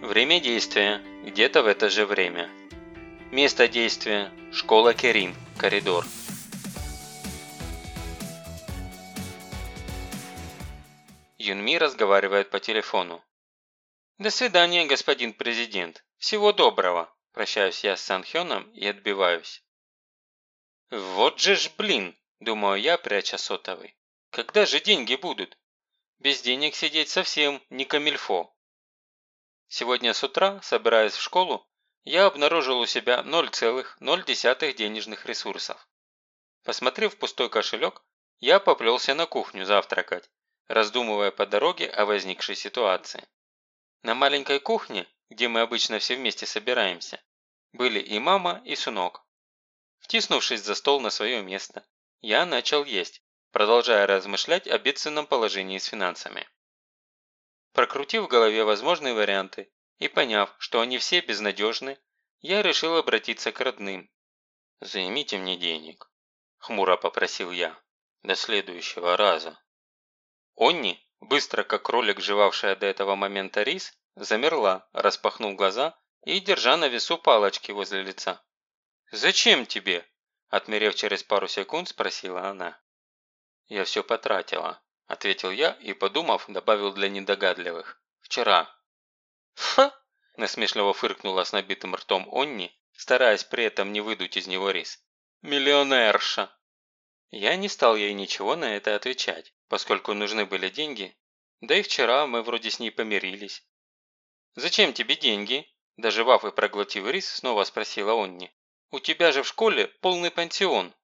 Время действия – где-то в это же время. Место действия – школа Керин, коридор. Юнми разговаривает по телефону. «До свидания, господин президент. Всего доброго!» Прощаюсь я с Санхёном и отбиваюсь. «Вот же ж блин!» – думаю я, пряча сотовый. «Когда же деньги будут? Без денег сидеть совсем не камильфо». Сегодня с утра, собираясь в школу, я обнаружил у себя 0,0 денежных ресурсов. Посмотрев пустой кошелек, я поплелся на кухню завтракать, раздумывая по дороге о возникшей ситуации. На маленькой кухне, где мы обычно все вместе собираемся, были и мама, и сынок. Втиснувшись за стол на свое место, я начал есть, продолжая размышлять о бедственном положении с финансами. Прокрутив в голове возможные варианты и поняв, что они все безнадежны, я решил обратиться к родным. «Займите мне денег», – хмуро попросил я, – «до следующего раза». Онни, быстро как кролик, жевавшая до этого момента рис, замерла, распахнув глаза и держа на весу палочки возле лица. «Зачем тебе?» – отмерев через пару секунд, спросила она. «Я все потратила», ответил я и, подумав, добавил для недогадливых. «Вчера». «Ха!» – насмешливо фыркнула с набитым ртом Онни, стараясь при этом не выдуть из него рис. «Миллионерша!» Я не стал ей ничего на это отвечать, поскольку нужны были деньги, да и вчера мы вроде с ней помирились. «Зачем тебе деньги?» – доживав и проглотив рис, снова спросила Онни. «У тебя же в школе полный пансион».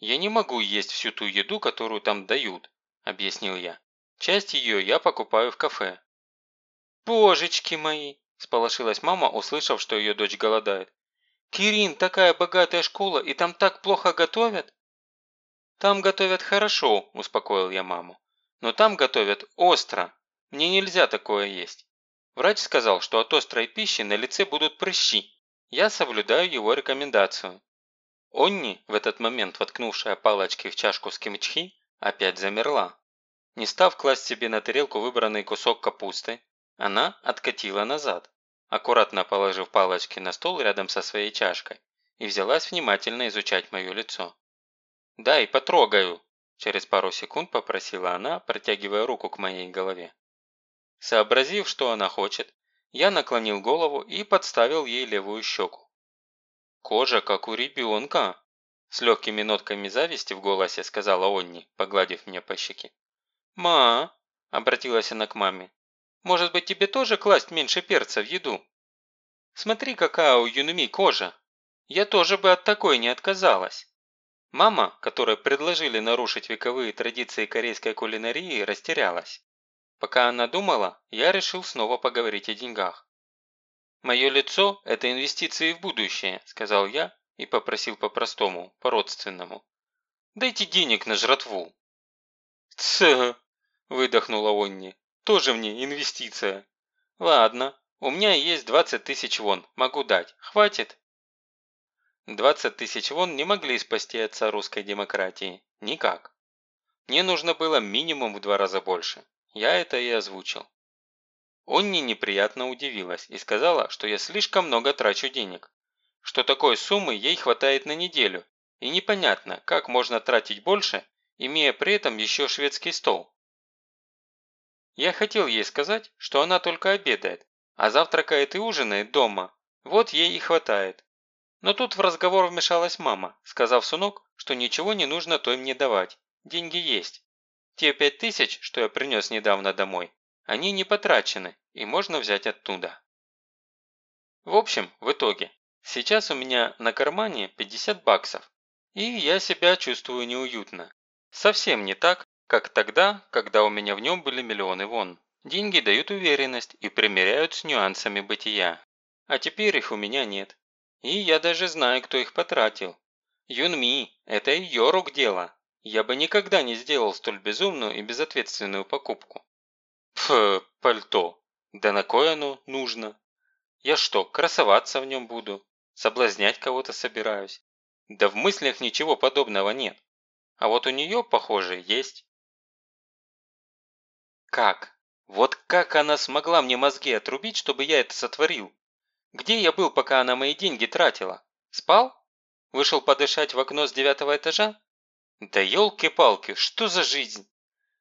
«Я не могу есть всю ту еду, которую там дают», объяснил я. «Часть ее я покупаю в кафе». «Божечки мои!» – сполошилась мама, услышав, что ее дочь голодает. «Кирин, такая богатая школа, и там так плохо готовят?» «Там готовят хорошо», – успокоил я маму. «Но там готовят остро. Мне нельзя такое есть. Врач сказал, что от острой пищи на лице будут прыщи. Я соблюдаю его рекомендацию». Онни, в этот момент воткнувшая палочки в чашку с кимчхи, опять замерла. Не став класть себе на тарелку выбранный кусок капусты, она откатила назад, аккуратно положив палочки на стол рядом со своей чашкой и взялась внимательно изучать мое лицо. «Дай, потрогаю!» – через пару секунд попросила она, протягивая руку к моей голове. Сообразив, что она хочет, я наклонил голову и подставил ей левую щеку. «Кожа, как у ребенка!» С легкими нотками зависти в голосе сказала Онни, погладив меня по щеке. «Ма!» – обратилась она к маме. «Может быть, тебе тоже класть меньше перца в еду? Смотри, какая у Юнми кожа. Я тоже бы от такой не отказалась». Мама, которой предложили нарушить вековые традиции корейской кулинарии, растерялась. Пока она думала, я решил снова поговорить о деньгах. «Мое лицо – это инвестиции в будущее», – сказал я и попросил по-простому, по-родственному. «Дайте денег на жратву». «Тсс!» Выдохнула Онни. Тоже мне инвестиция. Ладно, у меня есть 20 тысяч вон, могу дать. Хватит? 20 тысяч вон не могли спасти отца русской демократии. Никак. Мне нужно было минимум в два раза больше. Я это и озвучил. Онни неприятно удивилась и сказала, что я слишком много трачу денег. Что такой суммы ей хватает на неделю. И непонятно, как можно тратить больше, имея при этом еще шведский стол. Я хотел ей сказать, что она только обедает, а завтракает и ужинает дома. Вот ей и хватает. Но тут в разговор вмешалась мама, сказав сынок, что ничего не нужно той мне давать. Деньги есть. Те пять тысяч, что я принес недавно домой, они не потрачены и можно взять оттуда. В общем, в итоге, сейчас у меня на кармане 50 баксов, и я себя чувствую неуютно. Совсем не так, как тогда, когда у меня в нем были миллионы вон. Деньги дают уверенность и примеряют с нюансами бытия. А теперь их у меня нет. И я даже знаю, кто их потратил. Юнми, это ее рук дело. Я бы никогда не сделал столь безумную и безответственную покупку. Пф, пальто. Да на кое оно нужно? Я что, красоваться в нем буду? Соблазнять кого-то собираюсь? Да в мыслях ничего подобного нет. А вот у нее, похоже, есть. «Как? Вот как она смогла мне мозги отрубить, чтобы я это сотворил? Где я был, пока она мои деньги тратила? Спал? Вышел подышать в окно с девятого этажа? Да елки-палки, что за жизнь?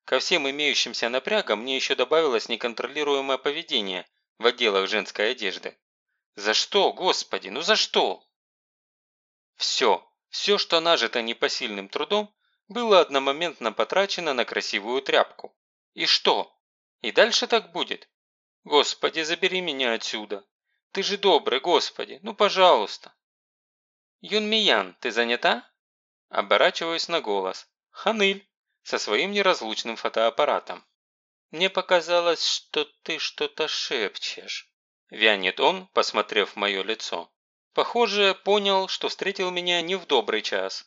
Ко всем имеющимся напрягам мне еще добавилось неконтролируемое поведение в отделах женской одежды. За что, господи, ну за что? Все, все, что нажито непосильным трудом, было одномоментно потрачено на красивую тряпку. И что? И дальше так будет? Господи, забери меня отсюда. Ты же добрый, господи, ну пожалуйста. Юнмиян, ты занята? Оборачиваюсь на голос. Ханыль, со своим неразлучным фотоаппаратом. Мне показалось, что ты что-то шепчешь. Вянет он, посмотрев в мое лицо. Похоже, понял, что встретил меня не в добрый час.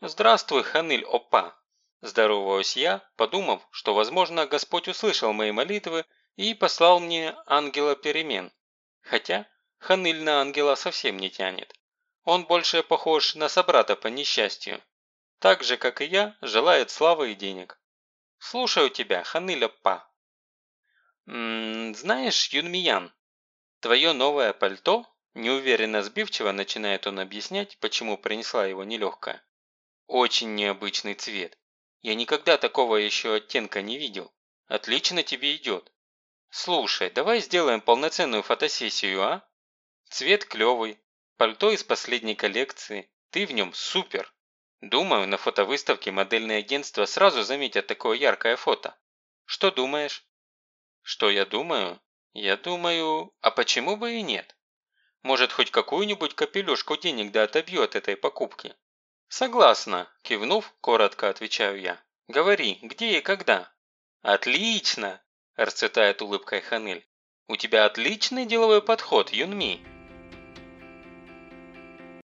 «Здравствуй, Ханыль Опа!» Здороваюсь я, подумав, что, возможно, Господь услышал мои молитвы и послал мне ангела перемен. Хотя Ханыль на ангела совсем не тянет. Он больше похож на собрата по несчастью. Так же, как и я, желает славы и денег. Слушаю тебя, Ханыль Опа. «Ммм, знаешь, Юнмиян, твое новое пальто?» Неуверенно сбивчиво начинает он объяснять, почему принесла его нелегкая. Очень необычный цвет. Я никогда такого еще оттенка не видел. Отлично тебе идет. Слушай, давай сделаем полноценную фотосессию, а? Цвет клевый. Пальто из последней коллекции. Ты в нем супер. Думаю, на фотовыставке модельные агентства сразу заметят такое яркое фото. Что думаешь? Что я думаю? Я думаю, а почему бы и нет? Может, хоть какую-нибудь капелюшку денег да отобью от этой покупки? «Согласна», – кивнув, коротко отвечаю я. «Говори, где и когда?» «Отлично!» – расцветает улыбкой Ханель. «У тебя отличный деловой подход, Юнми.